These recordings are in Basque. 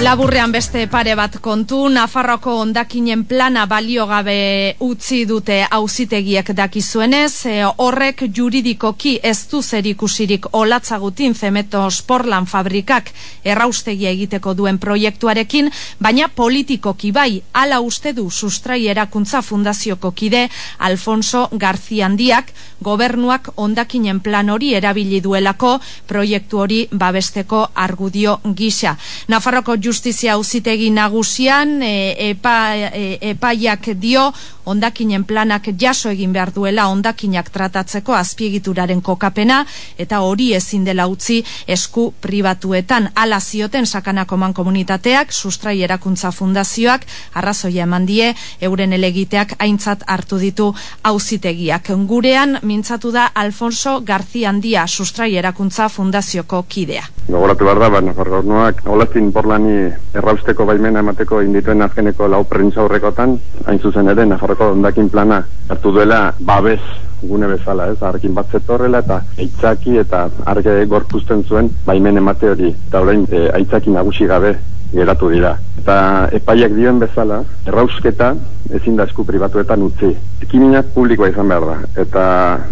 Laburrean beste pare bat kontu, Nafarroko ondakinen plana baliogabe utzi dute auzitegiek dakizuenez, e, horrek juridikoki ez du zerikusirik olatzagutin Zemeto Sporlan fabrikak erraustegia egiteko duen proiektuarekin, baina politikoki bai, ala uste du sustrai erakuntza fundazioko kide Alfonso Garziandiak, gobernuak ondakinen plan hori erabili duelako proiektu hori babesteko argudio gisa. Nafarroko justizia auzitegi nagusian e, epa, e, epaiak dio ondakinen planak jaso egin behar duela ondakinak tratatzeko azpiegituraren kokapena eta hori ezin dela utzi esku pribatuetan. Ala zioten sakanako komunitateak sustrai erakuntza fundazioak arrazoia eman die euren elegiteak aintzat hartu ditu auzitegiak. Gurean mintzatu da Alfonso García Andia sustrai erakuntza fundazioko kidea. Gogoratu behar da, ba, Nafarroak olazin porlani errausteko baimena emateko indituen azkeneko lau printza horrekotan, hain zuzen ere, Nafarroko ondakin plana hartu duela babes gune bezala, ez, arkin bat zetorrela eta aitzaki eta arge gorpuzten zuen baimen emate hori, eta orain e, aitzaki nagusi gabe geratu dira. Eta epaiak dioen bezala, errausketa ezin da esku pribatuetan utzi. Ekiminak publikoa izan behar da. Eta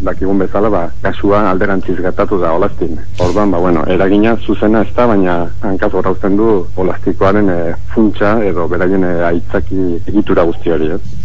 dakigun bezala, ba, kasua alderantziz gatatu da olaztin. Orduan, ba, bueno, eragina zuzena ez da, baina hankaz horrauzten du olaztikoaren e, funtsa edo beraien e, aitzaki egitura guzti hori.